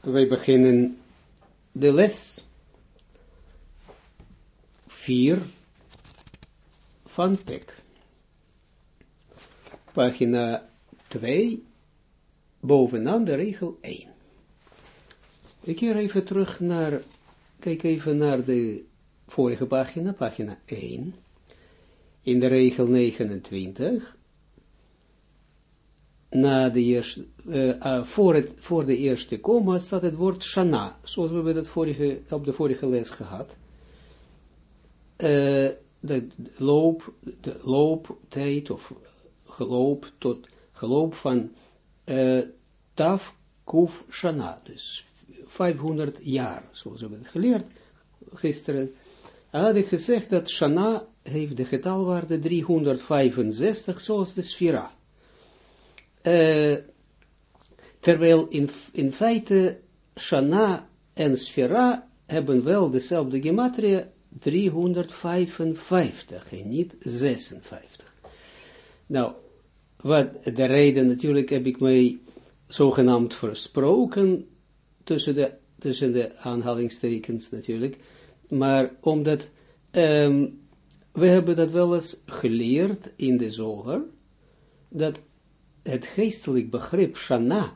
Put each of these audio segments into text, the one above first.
wij beginnen de les 4 van Pek. Pagina 2, bovenaan de regel 1. Ik keer even terug naar, kijk even naar de vorige pagina, pagina 1. In de regel 29 na de eerste, uh, voor, het, voor de eerste komma staat het woord shana, zoals we dat vorige, op de vorige les gehad. Uh, de loop, de looptijd of geloop tot geloop van uh, taf kuf shana, dus 500 jaar, zoals we hebben geleerd gisteren. Had ik gezegd dat shana heeft de getalwaarde 365, zoals de sfera. Uh, terwijl in, in feite Shana en Sfera hebben wel dezelfde gematria 355 en niet 56. Nou, wat de reden natuurlijk heb ik mij zogenaamd versproken tussen de, tussen de aanhalingstekens natuurlijk, maar omdat um, we hebben dat wel eens geleerd in de zoger, dat het geestelijk begrip Shana,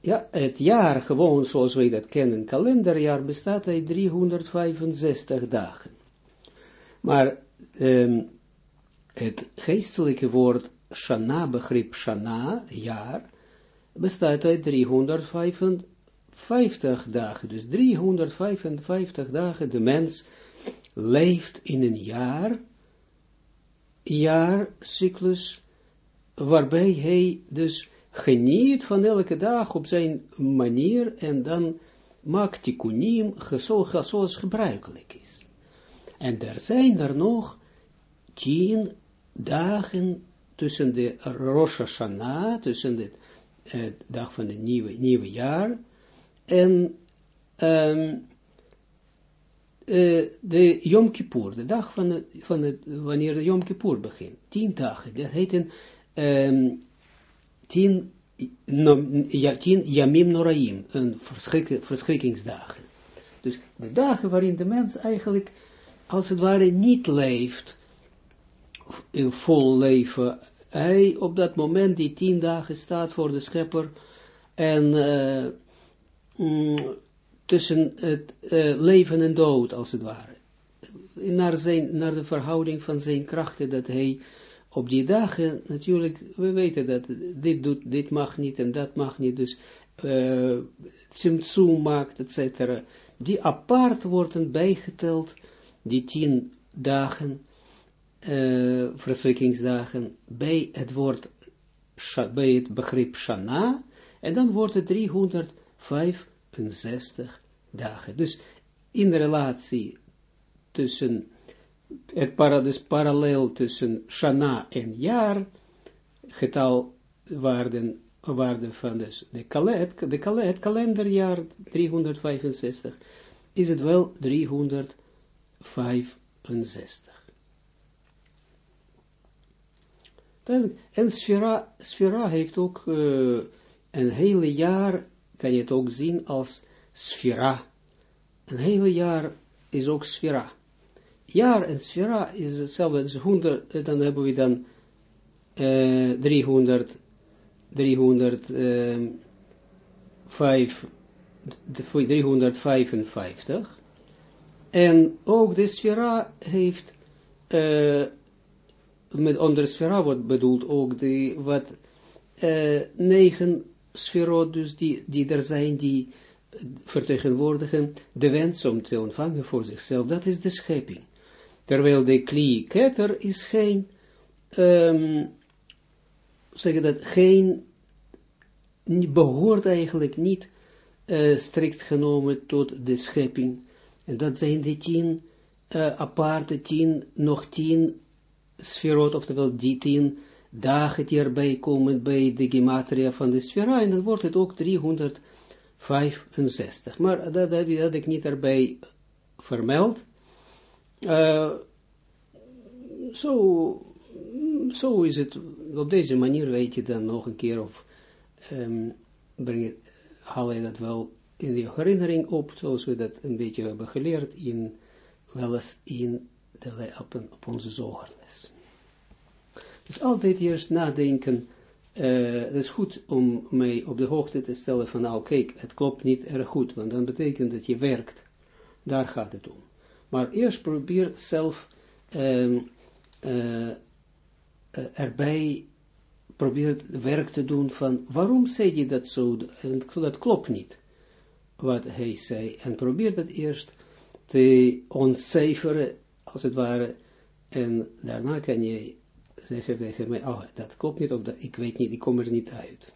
ja, het jaar gewoon zoals wij dat kennen, kalenderjaar bestaat uit 365 dagen. Maar um, het geestelijke woord Shana, begrip Shana, jaar, bestaat uit 355 dagen. Dus 355 dagen, de mens leeft in een jaar, jaarcyclus, waarbij hij dus geniet van elke dag op zijn manier en dan maakt tikkunim zoals gebruikelijk is. En er zijn er nog tien dagen tussen de Rosh Hashanah, tussen de eh, dag van het nieuwe, nieuwe jaar, en um, uh, de Yom Kippur, de dag van van wanneer de Yom Kippur begint. Tien dagen, dat heet een um, tien, no, ja, tien Yamim Noraim, een verschrik, verschrikkingsdagen. Dus de dagen waarin de mens eigenlijk, als het ware, niet leeft, vol leven, hij op dat moment die tien dagen staat voor de schepper, en tussen het leven en dood, als het ware. Naar, zijn, naar de verhouding van zijn krachten, dat hij op die dagen, natuurlijk, we weten dat dit, doet, dit mag niet en dat mag niet, dus uh, maakt, etc. Die apart worden bijgeteld, die tien dagen, uh, verschrikkingsdagen, bij het woord, bij het begrip Shana, en dan wordt het 365 dagen. Dus in relatie tussen het para, dus parallel tussen Shana en jaar, getal waarden, waarden van dus de, kalet, de kalet, het kalenderjaar 365, is het wel 365. En Sfera, heeft ook uh, een hele jaar, kan je het ook zien als Sfera. Een hele jaar is ook Sfera jaar en sfera is hetzelfde, dus 100, eh, dan hebben we dan uh, 300, 305, 355. En ook de sfera heeft, uh, met onder sfera wordt bedoeld ook de, wat, uh, negen sferot, dus die, die er zijn, die vertegenwoordigen de wens om te ontvangen voor zichzelf. Dat is de schepping. Terwijl de kli is geen, um, zeg dat, geen, behoort eigenlijk niet uh, strikt genomen tot de schepping. En dat zijn de tien uh, aparte, tien, nog tien sferot, oftewel die tien dagen die erbij komen bij de gematria van de sfera, en dan wordt het ook 365. Maar dat, dat had ik niet erbij vermeld, uh, zo, zo is het, op deze manier weet je dan nog een keer of um, breng het, haal je dat wel in je herinnering op, zoals we dat een beetje hebben geleerd, in, wel eens in de, op, op onze zogerles. Dus altijd eerst nadenken, uh, het is goed om mij op de hoogte te stellen van, nou kijk, het klopt niet erg goed, want dan betekent dat je werkt. Daar gaat het om. Maar eerst probeer zelf um, uh, erbij, probeer werk te doen van, waarom zei je dat zo, en dat klopt niet, wat hij zei, en probeer dat eerst te ontcijferen, als het ware, en daarna kan je zeggen tegen mij, oh, dat klopt niet, of dat, ik weet niet, ik kom er niet uit.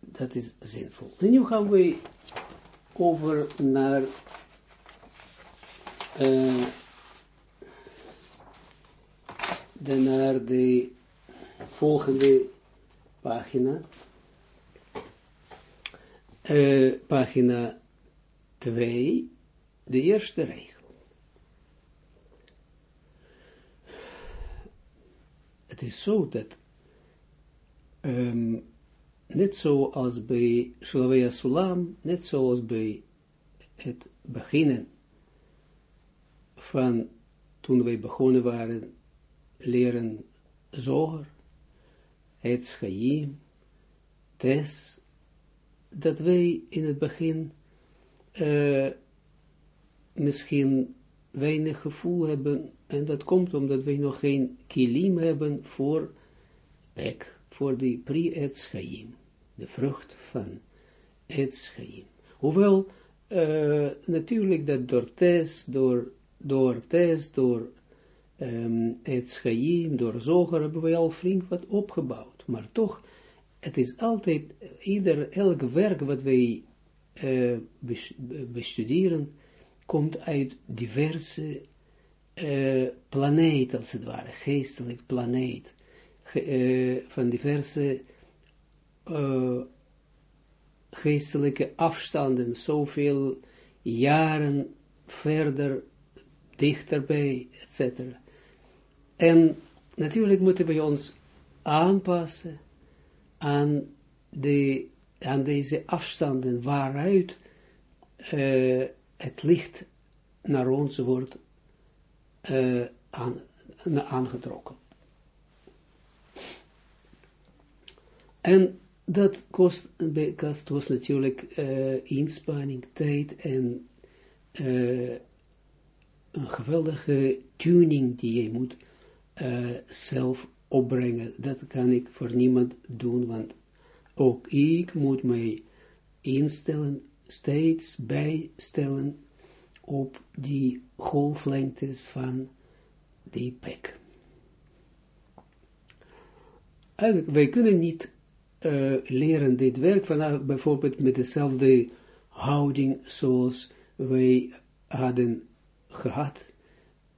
Dat is zinvol. En nu gaan we over naar uh, de, naar de volgende pagina. Uh, pagina 2, de eerste regel. Het is zo dat um, net zoals bij Slavia Sulam, net zoals bij het beginnen van toen wij begonnen waren leren zoger, het schaim, tes, dat wij in het begin uh, misschien weinig gevoel hebben, en dat komt omdat wij nog geen kilim hebben voor pek, voor de pri-etschaim, de vrucht van etschaim. Hoewel, uh, natuurlijk dat door tes, door, door tes, door um, etschaim, door zoger hebben wij al flink wat opgebouwd, maar toch, het is altijd, ieder, elk werk wat wij uh, bestuderen, komt uit diverse uh, planeten, als het ware, geestelijk planeet, van diverse geestelijke afstanden, zoveel jaren verder, dichterbij, etc. En natuurlijk moeten we ons aanpassen aan, de, aan deze afstanden waaruit uh, het licht naar ons wordt uh, aan, aangetrokken. En dat kost, kost natuurlijk uh, inspanning, tijd en een geweldige tuning die je moet uh, zelf opbrengen. Dat kan ik voor niemand doen, want ook ik moet mij instellen steeds bijstellen op die golflengtes van die pek. Eigenlijk, wij kunnen niet uh, leren dit werk vanaf bijvoorbeeld met dezelfde houding zoals wij hadden gehad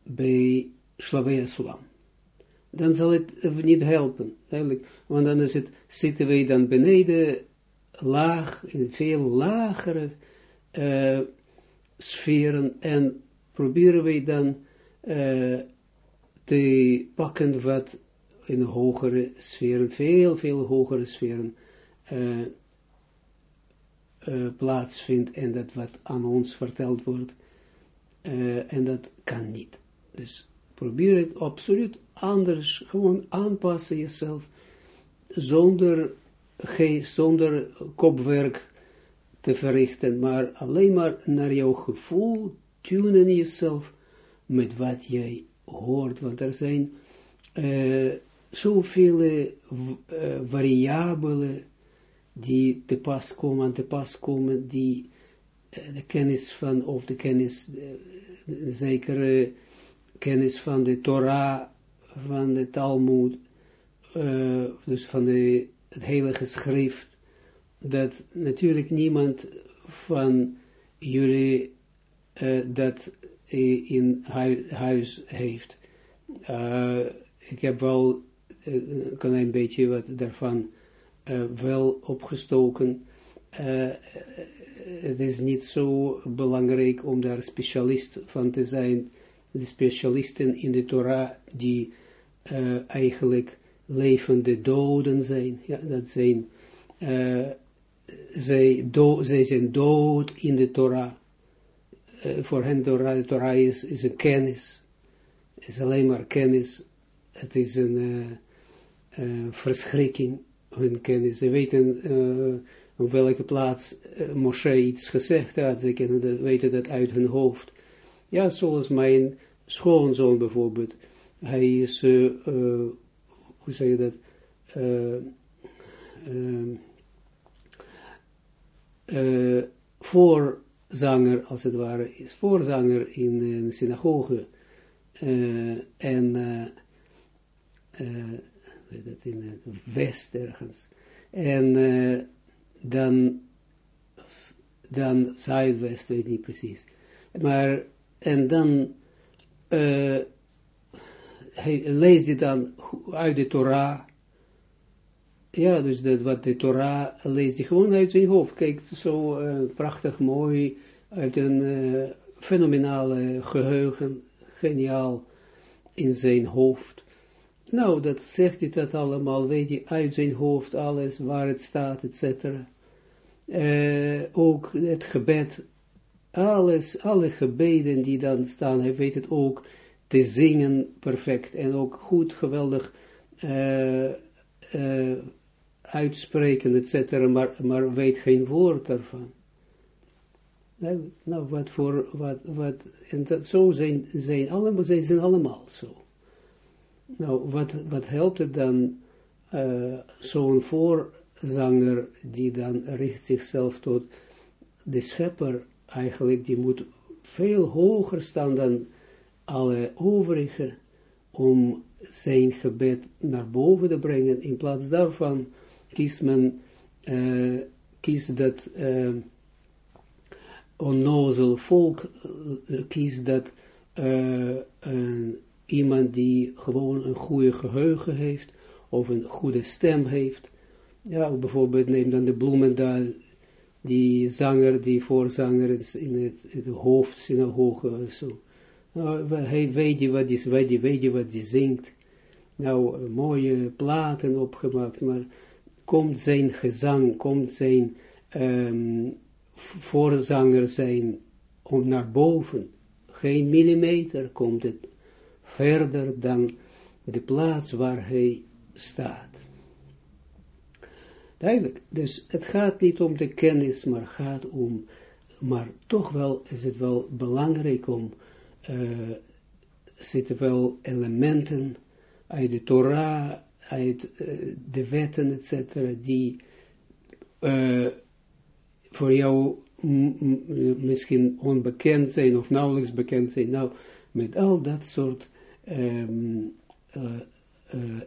bij Slavia Sulam. Dan zal het niet helpen, eigenlijk, want dan is het, zitten wij dan beneden laag, in veel lagere uh, sferen en proberen wij dan te pakken wat in hogere sferen, veel, veel hogere sferen uh, plaatsvindt en dat wat aan ons verteld wordt en dat kan niet. Dus probeer het absoluut anders, gewoon aanpassen jezelf, zonder zonder kopwerk te verrichten, maar alleen maar naar jouw gevoel tunen jezelf met wat jij hoort, want er zijn uh, zoveel uh, variabelen die te pas komen, te pas komen, die de kennis van, of de kennis, de zekere kennis van de Torah, van de Talmud, dus van de het heilige schrift, dat natuurlijk niemand van jullie dat in huis heeft. Ik heb wel een klein beetje wat daarvan wel opgestoken. Het is niet zo belangrijk om daar specialist van te zijn. De specialisten in de Torah die eigenlijk levende doden zijn. Ja, dat zijn uh, zij, do, zij zijn dood in de Torah. Uh, voor hen Torah, de Torah is, is een kennis. is alleen maar kennis. Het is een uh, uh, verschrikking, hun kennis. Ze weten op welke plaats Moshe iets gezegd had. Ze kennen dat, weten dat uit hun hoofd. Ja, zoals mijn schoonzoon bijvoorbeeld. Hij is, hoe zeg je dat, uh, voorzanger, als het ware, is voorzanger in een synagoge. Uh, en uh, weet het, in het west ergens. En dan, dan zuidwest, weet ik niet precies. Maar, en dan hij leest hij dan uit de Torah, ja, dus dat wat de Torah leest hij gewoon uit zijn hoofd. Kijk, zo uh, prachtig mooi, uit een uh, fenomenale geheugen, geniaal in zijn hoofd. Nou, dat zegt hij dat allemaal, weet je, uit zijn hoofd, alles, waar het staat, et cetera. Uh, ook het gebed, alles, alle gebeden die dan staan, hij weet het ook te zingen perfect en ook goed, geweldig uh, uh, uitspreken, etc., maar, maar weet geen woord daarvan. Nou, wat voor, wat, wat, en dat, zo zijn, zijn allemaal, zij zijn allemaal zo. Nou, wat, wat helpt het dan, zo'n voorzanger, die dan richt zichzelf tot de schepper, eigenlijk, die moet veel hoger staan dan alle overige, om zijn gebed naar boven te brengen, in plaats daarvan kiest men, uh, kiest dat uh, onnozel volk, uh, kiest dat iemand die gewoon een goede geheugen heeft, of een goede stem heeft. Ja, bijvoorbeeld neem dan de bloemendaal, die zanger, die voorzanger in het, in de hoofdsynagoge, zo. Nou, hij weet je wat die, weet je, weet wat die zingt. Nou, mooie platen opgemaakt, maar komt zijn gezang, komt zijn um, voorzanger zijn om naar boven. Geen millimeter komt het verder dan de plaats waar hij staat. Dus het gaat niet om de kennis, maar gaat om, maar toch wel is het wel belangrijk om, uh, zitten wel elementen uit de Torah, uit uh, de wetten, etc., die uh, voor jou misschien onbekend zijn of nauwelijks bekend zijn. Nou, met al dat soort uh,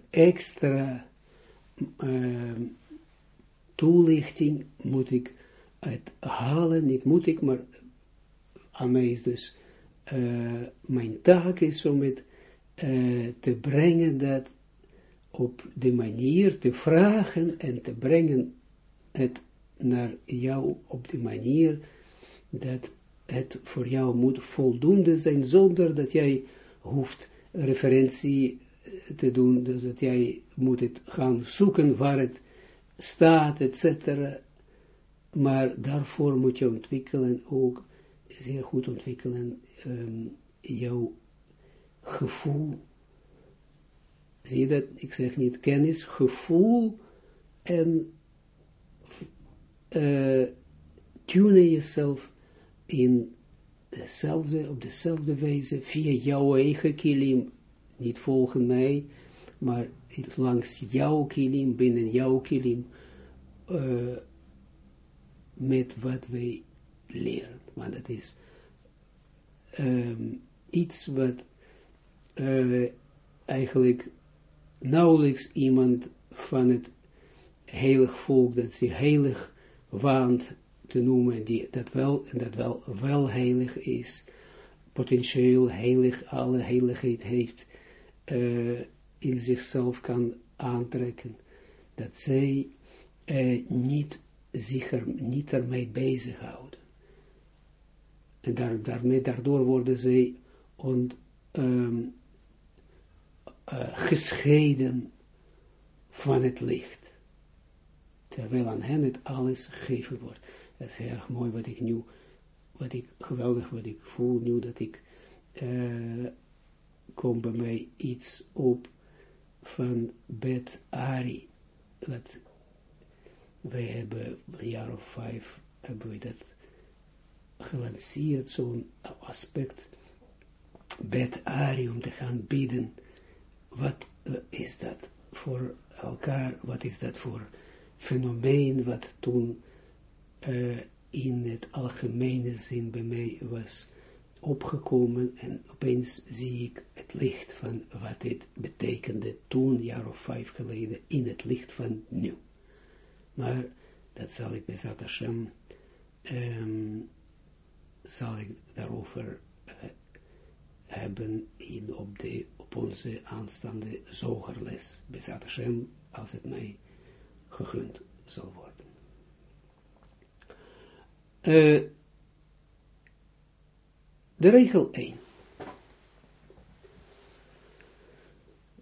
extra ehm, toelichting moet ik het halen, niet moet ik, maar aan mij is dus mijn taak is om het te brengen dat op de manier te vragen en te brengen het naar jou op de manier dat het voor jou moet voldoende zijn, zonder dat jij hoeft referentie te doen, dus dat jij moet het gaan zoeken waar het staat, etc. Maar daarvoor moet je ontwikkelen, ook zeer goed ontwikkelen, um, jouw gevoel Zie je dat? Ik zeg niet kennis, gevoel en uh, tune jezelf in dezelfde, op dezelfde wijze, via jouw eigen kilim, niet volgen mij, maar langs jouw kilim, binnen jouw kilim, uh, met wat wij leren. Want dat is um, iets wat uh, eigenlijk nauwelijks iemand van het heilig volk, dat zich heilig waant te noemen, die dat wel, dat wel, wel heilig is, potentieel heilig, alle heiligheid heeft, uh, in zichzelf kan aantrekken, dat zij uh, niet, zich niet ermee bezighouden. En daar, daarmee, daardoor worden zij um, uh, gescheiden van het licht. terwijl aan hen het alles gegeven wordt. Dat is erg mooi wat ik nu, wat ik, geweldig wat ik voel nu, dat ik, uh, kom bij mij iets op van Bet Ari, wat wij hebben een jaar of vijf, hebben we dat gelanceerd, zo'n aspect, Bet Ari, om te gaan bidden, wat uh, is dat voor elkaar, wat is dat voor fenomeen, wat toen uh, in het algemene zin bij mij was opgekomen? En opeens zie ik licht van wat dit betekende toen, jaar of vijf geleden, in het licht van nu. Maar dat zal ik bij Zat um, zal ik daarover uh, hebben in, op, de, op onze aanstaande zogerles. Bij Zat als het mij gegund zal worden. Uh, de regel 1.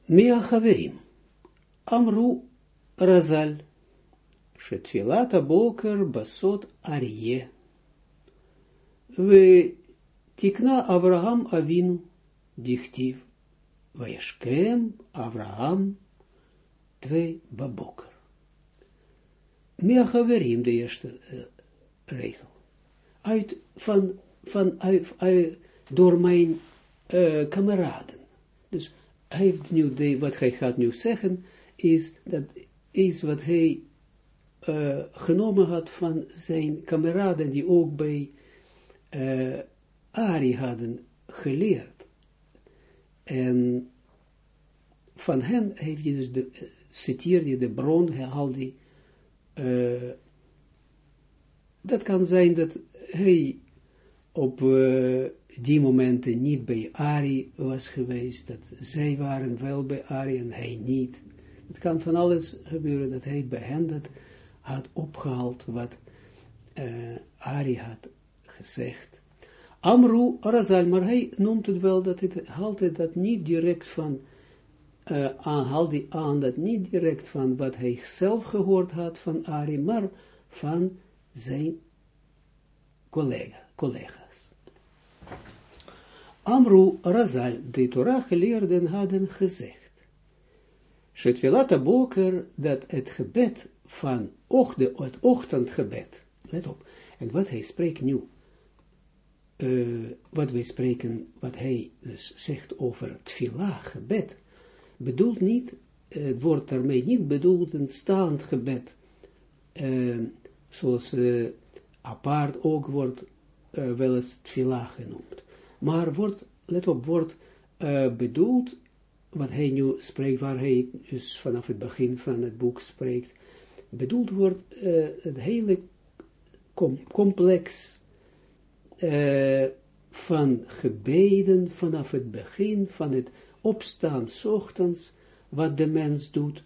Mia Haverim, Amru Razal, Shetfilata Boker Basot Arye, Tikna Avraham Avinu, Dichtiv, Vayashkem Avraham, Twee Baboker. Mia Haverim, de eerste regel. Uit van, van, uit, uit door mijn kameraden. Dus hij heeft nu, de, wat hij gaat nu zeggen, is dat is wat hij uh, genomen had van zijn kameraden die ook bij uh, Ari hadden geleerd. En van hen heeft hij dus de, uh, citeerde de bron, hij, uh, dat kan zijn dat hij op die momenten niet bij Ari was geweest, dat zij waren wel bij Ari en hij niet. Het kan van alles gebeuren dat hij bij hen dat had opgehaald wat uh, Ari had gezegd. Amru Razal, maar hij noemt het wel dat het haalt dat niet direct van, uh, aan, hij aan dat niet direct van wat hij zelf gehoord had van Ari, maar van zijn collega, collega's. Amru Razal, de Torah geleerden hadden gezegd, Shetvilata Boker, dat het gebed van de, het ochtendgebed. Let op. En wat hij spreekt nu, uh, wat wij spreken, wat hij dus zegt over het gebed, bedoelt niet, uh, het wordt daarmee niet bedoeld een staand gebed, uh, zoals apart ook wordt wel eens tfila genoemd. Maar wordt, let op, wordt bedoeld, wat hij nu spreekt, waar hij dus vanaf het begin van het boek spreekt, bedoeld wordt uh, het hele com complex uh, van gebeden vanaf het begin van het opstaan s ochtends, wat de mens doet,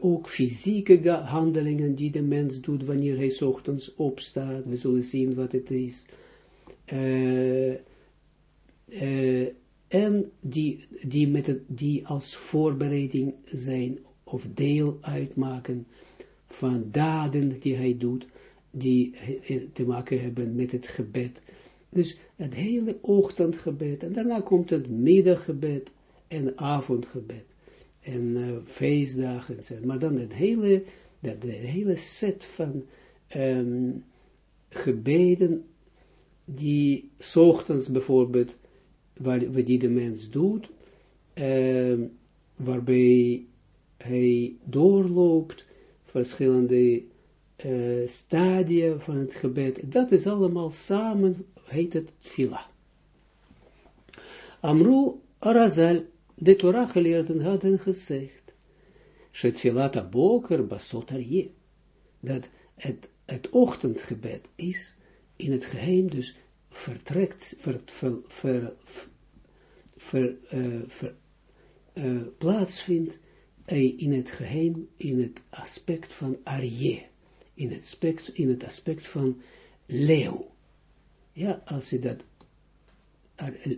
ook fysieke handelingen die de mens doet wanneer hij s ochtends opstaat, we zullen zien wat het is, en die, die, met het, die als voorbereiding zijn of deel uitmaken van daden die hij doet, die te maken hebben met het gebed. Dus het hele ochtendgebed, en daarna komt het middaggebed en avondgebed, en uh, feestdagen, maar dan het hele, dat, de hele set van um, gebeden, die ochtends bijvoorbeeld, waar, die de mens doet, um, waarbij hij doorloopt verschillende uh, stadia van het gebed. Dat is allemaal samen, heet het fila. Amru Arazal, de Torah geleerden hadden gezegd, Shetfilata boker basot dat het, het ochtendgebed is in het geheim, dus vertrekt, ver, ver, ver, ver uh, plaatsvindt in het geheim, in het aspect van Arje, in het aspect, in het aspect van leeuw. Ja, als je dat,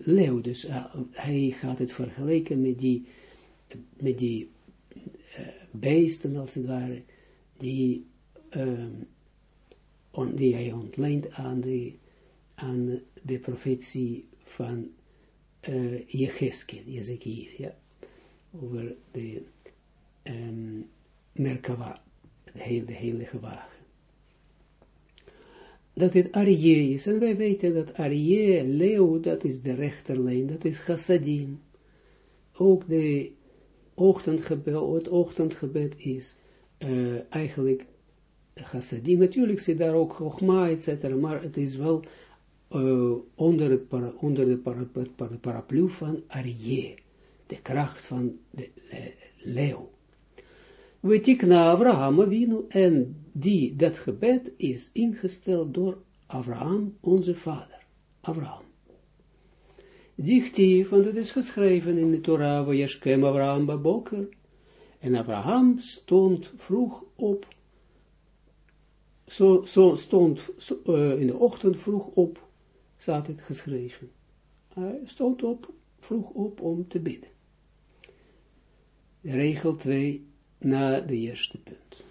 leeuw, dus uh, hij gaat het vergelijken met die, met die beesten, als het ware, die, um, on, die hij ontleent aan de, aan de profetie van uh, Jecheskel, Jezekiel, ja, over de um, Merkava, de hele heilige wagen. Dat het Arie is, en wij weten dat Arie, leeuw, dat is de rechterlijn, dat is chassadim. Ook de ochtendgebed, het ochtendgebed is uh, eigenlijk chassadim. Natuurlijk zit daar ook chogma, etc., maar het is wel uh, onder, het para, onder de para, para, paraplu van Arie, de kracht van de leeuw. We tikna Abraham Avinu, en die, dat gebed is ingesteld door Abraham, onze vader, Abraham. Dichtief, want het is geschreven in de Torah, Yeshkem Abraham baboker, en Abraham stond vroeg op, zo, zo stond uh, in de ochtend vroeg op, staat het geschreven. Hij stond op, vroeg op om te bidden. Regel 2 na de eerste punt.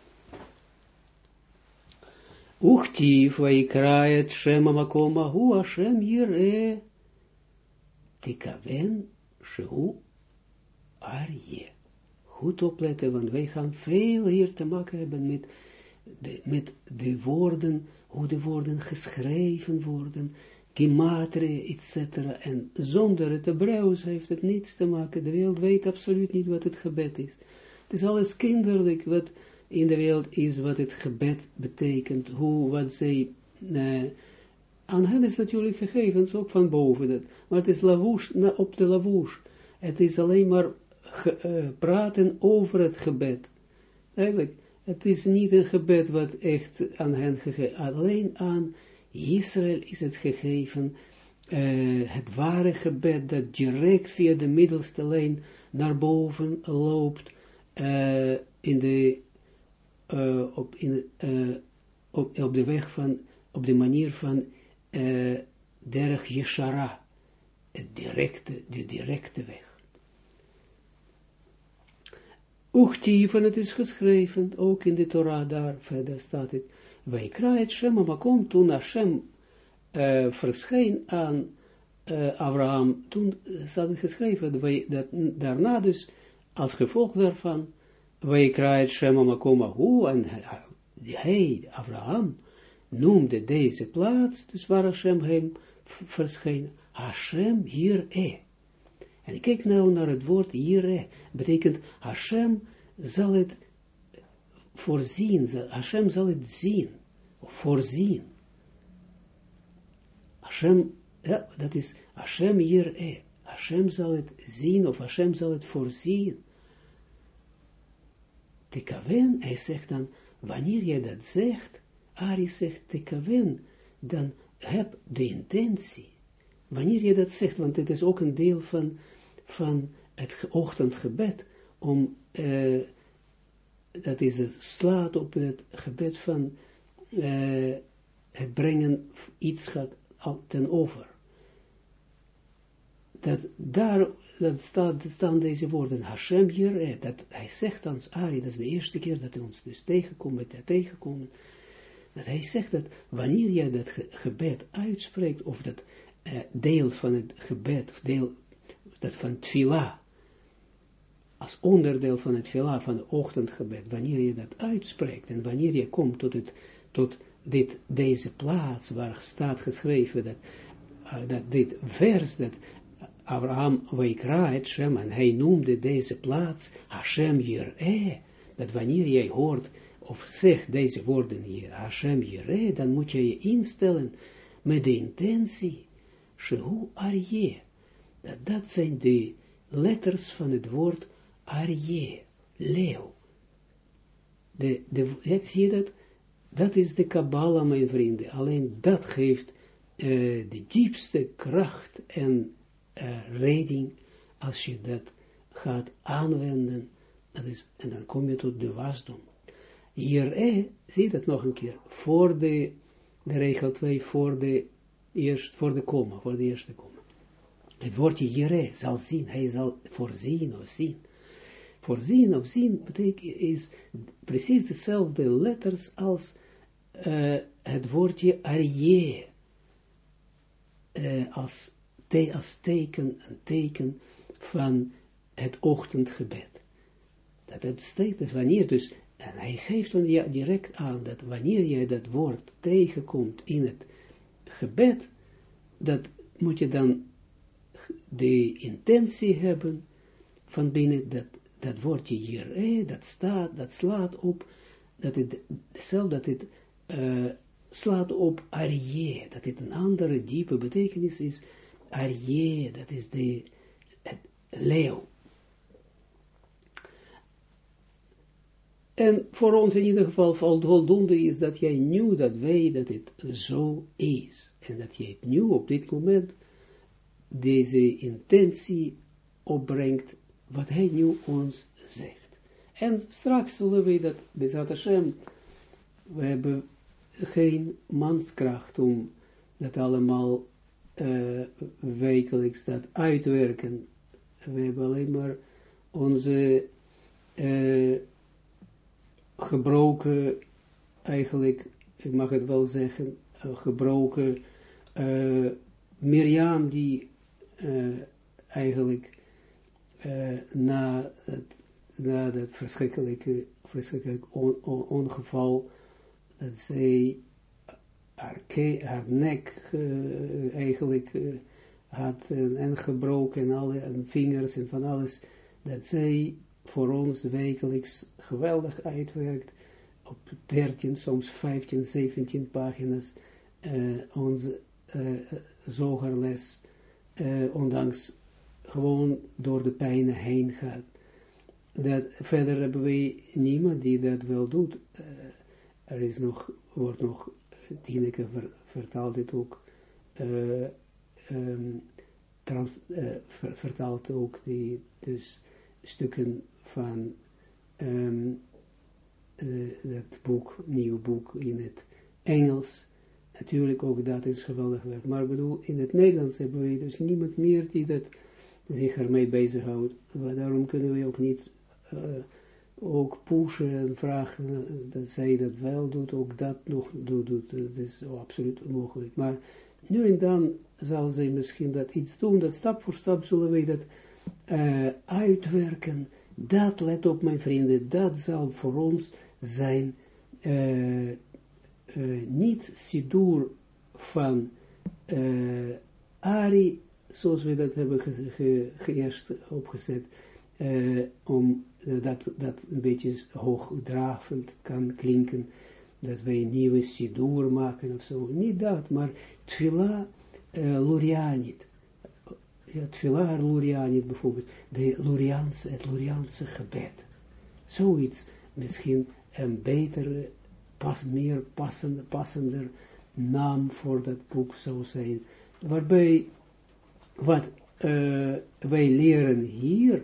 Uchtiv vaikraet shema makoma hu Hashem yire tikaven shehu arje. Goed opletten, want wij gaan veel hier te maken hebben met de, met de woorden, hoe de woorden geschreven worden, gematria, etc. En zonder het Hebreeuws heeft het niets te maken. De wereld weet absoluut niet wat het gebed is. Het is alles kinderlijk wat in de wereld is, wat het gebed betekent, hoe, wat zij, uh, aan hen is natuurlijk gegeven, ook van boven dat, maar het is lavouche, op de lavouche. Het is alleen maar uh, praten over het gebed. Eigenlijk, het is niet een gebed wat echt aan hen gegeven, alleen aan Israël is het gegeven, uh, het ware gebed dat direct via de middelste lijn naar boven loopt, uh, in de, uh, op, in, op, de weg van, op de manier van uh, Yeshara, het directe, de directe weg. Uchti het is geschreven, ook in de Torah daar verder staat het, wij krijgen Shem Makom toen Hashem uh, verscheen aan Abraham, toen staat het geschreven, dat, daarna dus als gevolg daarvan, wij krijgen Shema Makoma Hu, en hij, Abraham, noemde deze plaats, dus waar Hashem hem verscheen, Hashem hier e. En kijk nou naar het woord hier betekent Hashem zal het voorzien, Hashem zal het zien, voorzien. Hashem, dat is Hashem hier e. Hashem zal het zien, of Hashem zal het voorzien te kaven, hij zegt dan, wanneer je dat zegt, Ari zegt te kaven, dan heb de intentie. Wanneer je dat zegt, want het is ook een deel van, van het ochtendgebed, om, uh, dat is het slaat op het gebed van uh, het brengen iets gaat ten over. Dat daar dat staat, staan deze woorden, Hashem hier, dat hij zegt ons, Ari, dat is de eerste keer dat hij ons dus tegenkomt, dat tegenkomen, dat hij zegt dat wanneer jij dat gebed uitspreekt, of dat uh, deel van het gebed, of deel dat van tfila, als onderdeel van het tfila, van het ochtendgebed, wanneer je dat uitspreekt, en wanneer je komt tot, het, tot dit, deze plaats, waar staat geschreven dat, uh, dat dit vers, dat Abraham Weikra het Shem, en hij noemde deze plaats Hashem Jireh, dat wanneer jij hoort of zegt deze woorden hier, Hashem Jireh, dan moet je je instellen met de intentie, Shehu Arje, dat dat zijn de letters van het woord Arje, leeuw. De, de, zie je dat? Dat is de Kabbalah, mijn vrienden. Alleen dat geeft uh, de diepste kracht en uh, redding, als je dat gaat aanwenden, dat is, en dan kom je tot de wasdom. Hier, eh, zie dat nog een keer, voor de, de regel 2, voor de, eerst, voor de komma, voor de eerste komma. Het woordje hier zal zien, hij zal voorzien of zien. Voorzien of zien betekent is precies dezelfde letters als uh, het woordje arie. Uh, als, als teken, een teken van het ochtendgebed. Dat het steekt, dus wanneer dus, en hij geeft dan ja direct aan, dat wanneer jij dat woord tegenkomt in het gebed, dat moet je dan de intentie hebben van binnen dat, dat woordje hier, dat staat, dat slaat op, dat het, zelf dat het uh, slaat op arie, dat het een andere diepe betekenis is, arie, dat is de leeuw. En voor ons in ieder geval voldoende is dat jij nu dat weet dat het zo is. En dat jij nu op dit moment deze intentie opbrengt, wat hij nu ons zegt. En straks zullen we dat, Bezat Hashem, we hebben geen manskracht om dat allemaal uh, wekelijks dat uitwerken. We hebben alleen maar onze uh, gebroken, eigenlijk, ik mag het wel zeggen, uh, gebroken Mirjam die eigenlijk na het, dat verschrikkelijke, verschrikkelijke ongeval dat zij haar, nek uh, eigenlijk uh, had en gebroken en alle vingers en van alles, dat zij voor ons wekelijks geweldig uitwerkt, op 13, soms 15, 17 pagina's, onze zogerles, ondanks gewoon door de pijn heen gaat. Dat, verder hebben wij niemand die dat wel doet, er is nog, wordt nog, Tineke ver, vertaalt dit ook, uh, ver, vertaalt ook die, dus stukken van um, uh, dat boek, nieuw boek in het Engels. Natuurlijk ook dat is geweldig werk. Maar ik bedoel, in het Nederlands hebben we dus niemand meer die dat zich ermee bezighoudt. Daarom kunnen we ook niet ook pushen en vragen dat zij dat wel doet, ook dat nog doet, dat is absoluut onmogelijk. Maar nu en dan zal zij misschien dat iets doen, dat stap voor stap zullen wij dat uh, uitwerken. Dat, let op mijn vrienden, dat zal voor ons zijn uh, niet sidur van Ari, zoals we dat hebben ge, opgezet, om uh, dat, dat een beetje hoogdravend kan klinken, dat wij een nieuwe sidur maken of zo. Niet dat, maar tfila uh, Lurianit. Ja, tfila Lurianit bijvoorbeeld. De Luriaanse, het Luriaanse gebed. Zoiets, misschien een betere, pas, meer passende, passender naam voor dat boek zou zijn. Waarbij, wat uh, wij leren hier,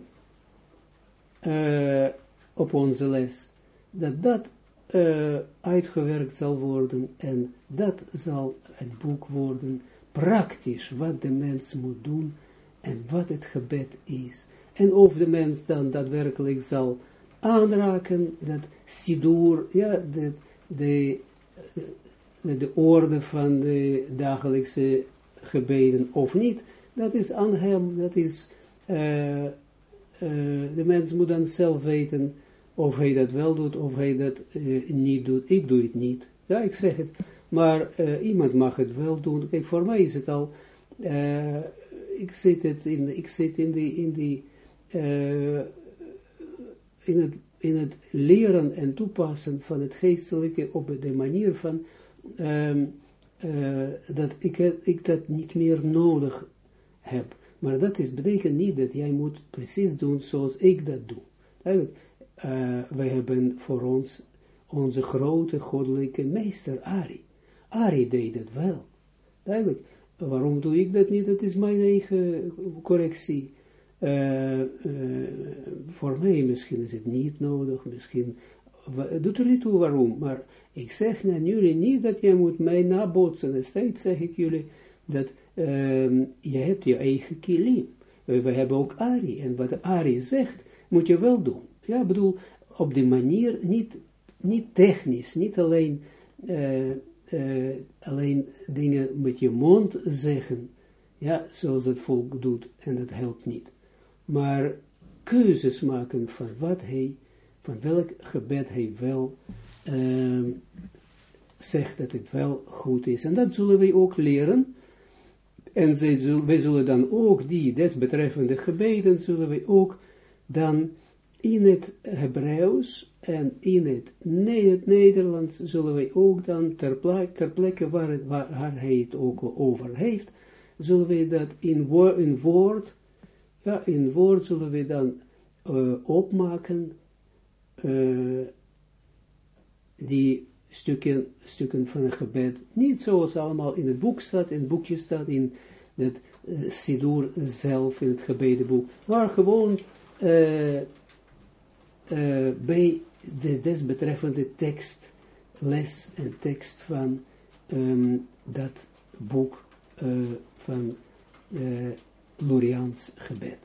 uh, op onze les, dat dat uh, uitgewerkt zal worden en dat zal het boek worden, praktisch, wat de mens moet doen en wat het gebed is. En of de mens dan daadwerkelijk zal aanraken, dat sidur, ja, de, de, de orde van de dagelijkse gebeden of niet, dat is aan hem, dat is uh, uh, de mens moet dan zelf weten of hij dat wel doet, of hij dat uh, niet doet. Ik doe het niet. Ja, ik zeg het. Maar iemand mag het wel doen. Kijk, voor mij is het al, ik zit, het in, ik zit in die, in die, in het, in het leren en toepassen van het geestelijke op de manier van, um, dat ik, ik dat niet meer nodig heb. Maar dat is, betekent niet dat jij moet precies doen zoals ik dat doe. Eigenlijk, uh, wij hebben voor ons onze grote goddelijke meester Ari. Ari deed dat wel. Eigenlijk, waarom doe ik dat niet? Dat is mijn eigen correctie. Uh, uh, voor mij misschien is het niet nodig, misschien doet er niet toe waarom, maar ik zeg aan jullie niet dat jij moet mij nabootsen. Steeds zeg ik jullie dat um, je hebt je eigen kilim. We hebben ook Ari. En wat Ari zegt, moet je wel doen. Ja, ik bedoel, op die manier, niet, niet technisch, niet alleen, uh, uh, alleen dingen met je mond zeggen, ja, zoals het volk doet, en dat helpt niet. Maar keuzes maken van wat hij, van welk gebed hij wel uh, zegt dat het wel goed is. En dat zullen wij ook leren. En wij zullen dan ook die desbetreffende gebeden, zullen wij ook dan in het Hebreeuws en in het, Nederlands zullen wij ook dan ter, ter plekke waar, het, waar, hij het ook over heeft, zullen wij dat in, in woord, ja, in woord zullen we dan uh, opmaken, uh, die stukken, stukken van een gebed, niet zoals allemaal in het boek staat, in het boekje staat, in het uh, Sidur zelf, in het gebedenboek, maar gewoon uh, uh, bij de desbetreffende tekst, les en tekst van um, dat boek van uh, Lurians gebed.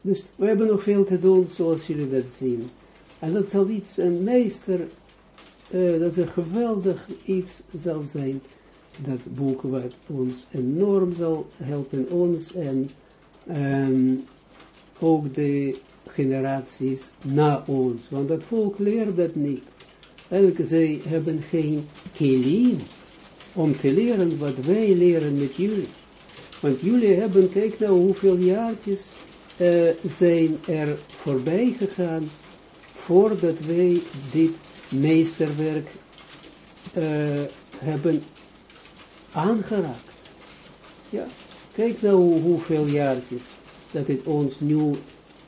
Dus we hebben nog veel te doen, zoals jullie dat zien. En dat zal iets, een meester, uh, dat is een geweldig iets zal zijn, dat boek wat ons enorm zal helpen, ons en um, ook de generaties na ons, want dat volk leert dat niet. Eigenlijk, zij hebben geen kelim om te leren wat wij leren met jullie. Want jullie hebben, kijk nou hoeveel jaartjes uh, zijn er voorbij gegaan voordat wij dit meesterwerk uh, hebben aangeraakt. Ja, kijk nou hoeveel jaartjes dat het ons nu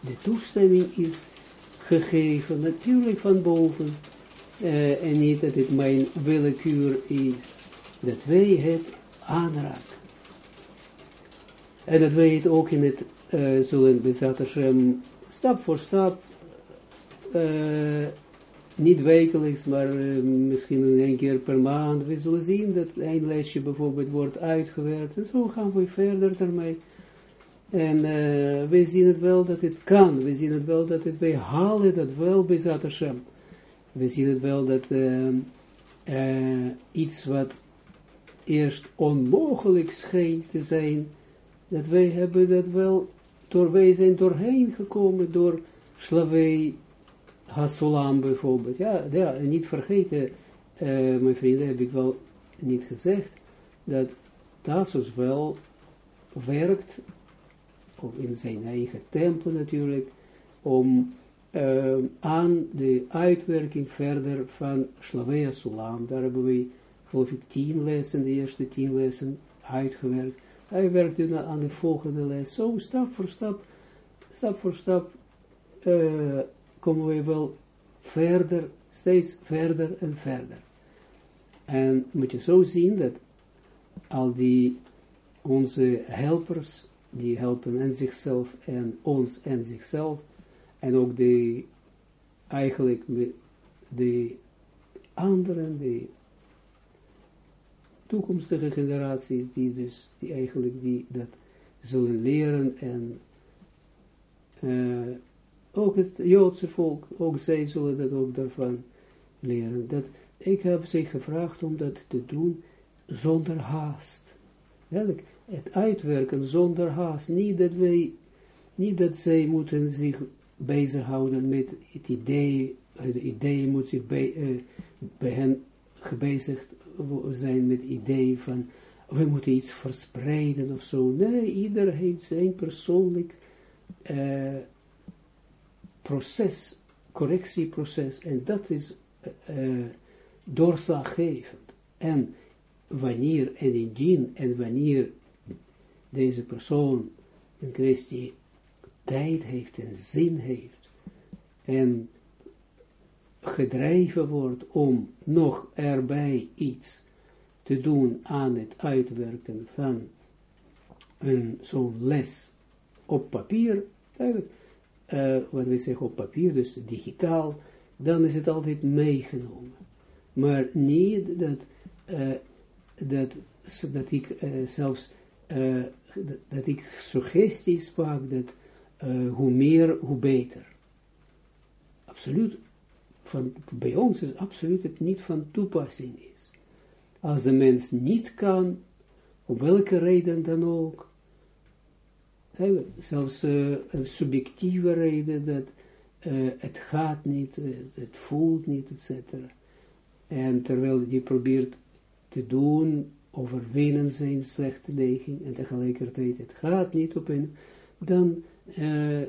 de toestemming is gegeven, natuurlijk van boven, uh, en niet dat het mijn willekeur is, dat wij het aanraken. En dat wij het ook in het uh, zullen bezat stap voor stap, uh, niet wekelijks, maar uh, misschien een keer per maand, we zullen zien dat een lesje bijvoorbeeld wordt uitgewerkt, en zo gaan we verder ermee. En uh, we zien het wel dat het kan. We zien het wel dat het, wij halen dat wel bij Zat Hashem. We zien het wel dat iets wat eerst onmogelijk scheen te zijn, dat wij hebben dat wel, door wij zijn doorheen gekomen door slavij Hasulam bijvoorbeeld. Ja, ja niet vergeten, mijn vrienden, heb ik wel niet gezegd, dat Tasus wel werkt of in zijn eigen tempel natuurlijk, om aan de uitwerking verder van Slavea Sulam, daar hebben we, geloof ik, tien lessen, de eerste tien lessen uitgewerkt. Hij werkt nu aan de volgende les. Zo, stap voor stap, stap voor stap, uh, komen we wel verder, steeds verder en verder. En moet je zo zien dat al die onze helpers die helpen en zichzelf en ons en zichzelf, en ook de, eigenlijk de anderen, de toekomstige generaties, die dus, die eigenlijk die dat zullen leren en uh, ook het Joodse volk, ook zij zullen dat ook daarvan leren. Dat, ik heb zich gevraagd om dat te doen zonder haast. Eigenlijk, het uitwerken zonder haast. Niet dat wij, niet dat zij moeten zich bezighouden met het idee, het idee moet zich bij, uh, bij hen gebezigd zijn met het idee van, we moeten iets verspreiden of zo. Nee, ieder heeft zijn persoonlijk uh, proces, correctieproces, en dat is uh, doorslaggevend. En wanneer en indien en wanneer deze persoon in kwestie tijd heeft en zin heeft en gedreven wordt om nog erbij iets te doen aan het uitwerken van een zo'n les op papier, uh, wat we zeggen op papier, dus digitaal, dan is het altijd meegenomen. Maar niet dat, uh, dat, dat ik uh, zelfs dat ik suggesties maak, dat hoe meer, hoe beter. Absoluut, van, bij ons is absoluut het niet van toepassing is. Als de mens niet kan, om welke reden dan ook, zelfs uh, een subjectieve reden, dat uh, het gaat niet, het voelt niet, etc. En terwijl die probeert te doen, overwinnen zijn slechte neiging, en tegelijkertijd het gaat niet op een, dan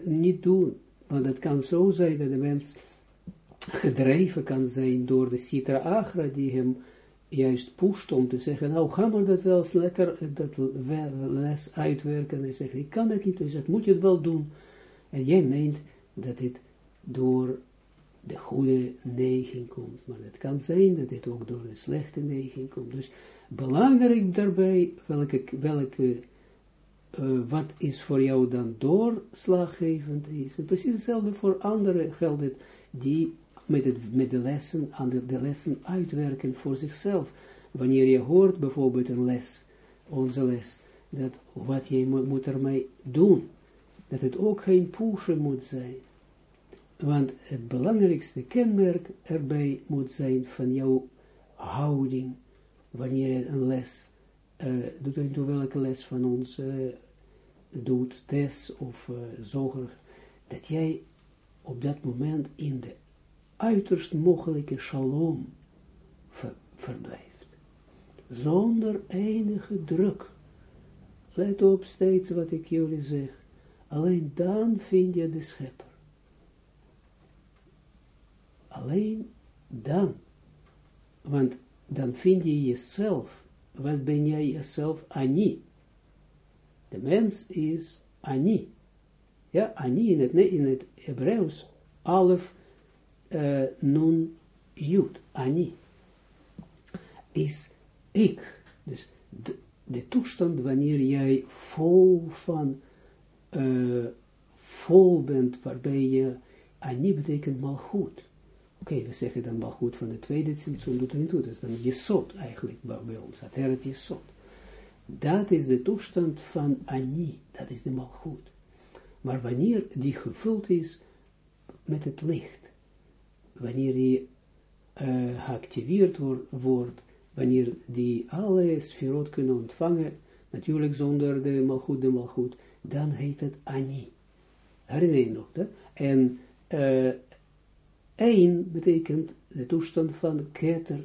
niet doen. Want het kan zo zijn dat de mens gedreven kan zijn door de citra agra die hem juist pusht om te zeggen, nou ga maar dat wel eens lekker, dat les uitwerken. En hij zegt, ik kan dat niet, dus dat moet je het wel doen. En jij meent dat dit door de goede neiging komt. Maar het kan zijn dat dit ook door de slechte neiging komt. Dus belangrijk daarbij, welke, welke uh, wat is voor jou dan doorslaggevend is. Precies hetzelfde voor anderen geldt het, die met, het, met de lessen, aan de, lessen uitwerken voor zichzelf. Wanneer je hoort bijvoorbeeld een les, onze les, dat wat je moet, ermee doen, dat het ook geen pushen moet zijn. Want het belangrijkste kenmerk erbij moet zijn van jouw houding, wanneer je een les uh, doet er niet welke les van ons uh, doet, test of uh, zorg, dat jij op dat moment in de uiterst mogelijke shalom ver, verblijft. Zonder enige druk. Let op steeds wat ik jullie zeg. Alleen dan vind je de schepper. Alleen dan. Want dan vind je jezelf. Wat ben jij jezelf? Ani. De mens is Ani. Ja, Ani in het, in het. Alef uh, nun jud, ani, is ik. Dus de, de toestand wanneer jij vol van, uh, vol bent, waarbij je, ani betekent mal goed. Oké, we zeggen dan mal goed van de tweede symptoom, doet er niet toe, dat is dan jesot eigenlijk bij ons, dat heret. Dat is de toestand van ani, dat is de mal goed. Maar wanneer die gevuld is met het licht, wanneer die uh, geactiveerd wordt, wanneer die alle sferot kunnen ontvangen, natuurlijk zonder de malgoed, de malgoed, dan heet het Ani. Herinner je nog, dat? En uh, één betekent de toestand van keter,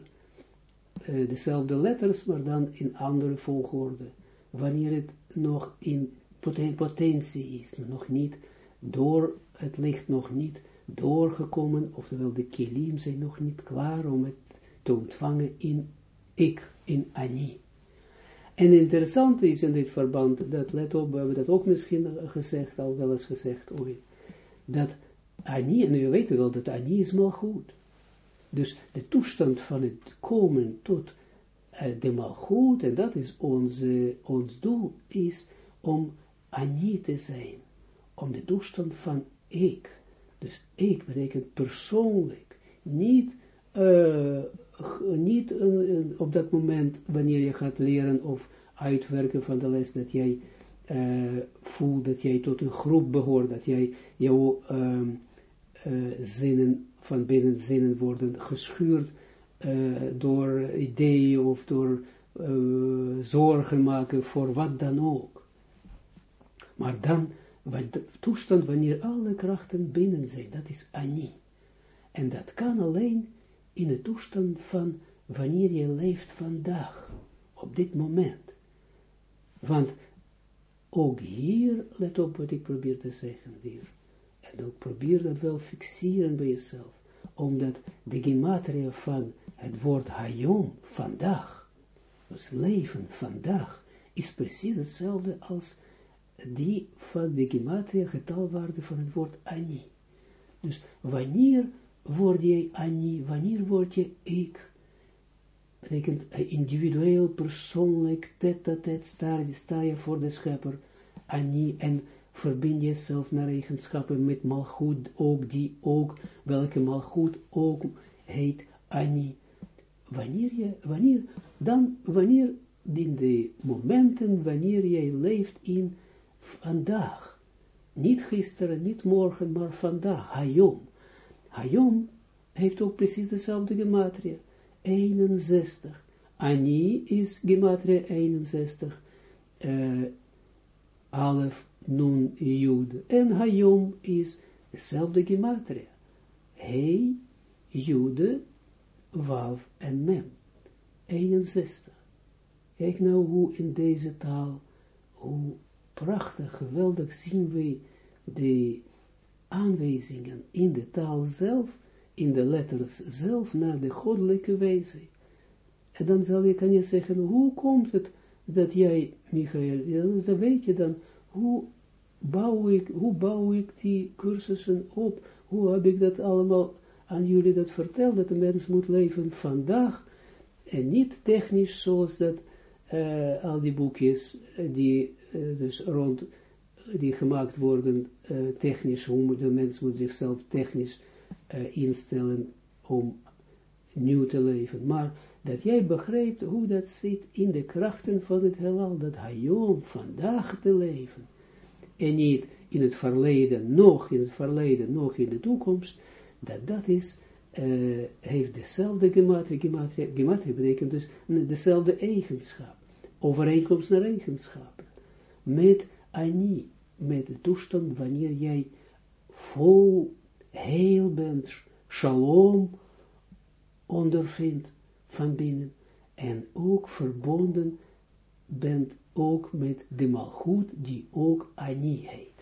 uh, dezelfde letters, maar dan in andere volgorde. Wanneer het nog in potentie is, nog niet, door het licht nog niet doorgekomen, oftewel de kilim zijn nog niet klaar om het te ontvangen in ik, in Ani. En interessant is in dit verband, dat let op, we hebben dat ook misschien gezegd, al wel eens gezegd ooit, dat Ani, en we weten wel dat Ani is goed. Dus de toestand van het komen tot uh, de malgoed, en dat is onze, ons doel, is om Ani te zijn, om de toestand van ik, dus ik betekent persoonlijk, niet, uh, niet op dat moment wanneer je gaat leren of uitwerken van de les, dat jij uh, voelt dat jij tot een groep behoort, dat jij jouw ehm, zinnen van binnen zinnen worden geschuurd door ideeën of door zorgen maken voor wat dan ook. Maar dan want de toestand wanneer alle krachten binnen zijn, dat is Ani. En dat kan alleen in de toestand van wanneer je leeft vandaag, op dit moment. Want ook hier, let op wat ik probeer te zeggen weer, en ook probeer dat wel fixeren bij jezelf, omdat de gematria van het woord hayom, vandaag, dus leven vandaag, is precies hetzelfde als die van de gematria getalwaarde van het woord ani. Dus wanneer word je ani, wanneer word je ik, betekent individueel, persoonlijk, tet-a-tet, sta, sta je voor de schepper, ani, en verbind jezelf naar eigenschappen met malgoed, ook die ook, welke malgoed ook heet ani. Wanneer je, wanneer, dan, wanneer, in de momenten, wanneer jij leeft in vandaag. niet gisteren, niet morgen, maar vandaag, Hayom. Hayom heeft ook precies dezelfde gematria, 61. Ani is gematria 61, uh, Alef, Nun, Jud. En Hayom is dezelfde gematria. He, Jude, Wav en Mem. 61. Kijk nou hoe in deze taal, hoe prachtig, geweldig zien wij de aanwijzingen in de taal zelf, in de letters zelf, naar de goddelijke wijze. En dan zal je, kan je zeggen, hoe komt het dat jij, Michael, dan weet je dan, hoe bouw ik, hoe bouw ik die cursussen op, hoe heb ik dat allemaal aan jullie dat verteld, dat de mens moet leven vandaag, en niet technisch zoals dat uh, al die boekjes uh, die uh, dus rond die gemaakt worden technisch, hoe de mens moet zichzelf technisch instellen om nieuw te leven. Maar dat jij begrijpt hoe dat zit in de krachten van het heelal, dat Hayom vandaag te leven. En niet in het verleden, nog in het verleden, nog in de toekomst, dat dat is uh, heeft dezelfde gematria, gematria, gematria betekent dus dezelfde eigenschap, overeenkomst naar eigenschappen, met ani, met de toestand wanneer jij vol heel bent, shalom ondervindt van binnen, en ook verbonden bent ook met de malgoed die ook ani heet.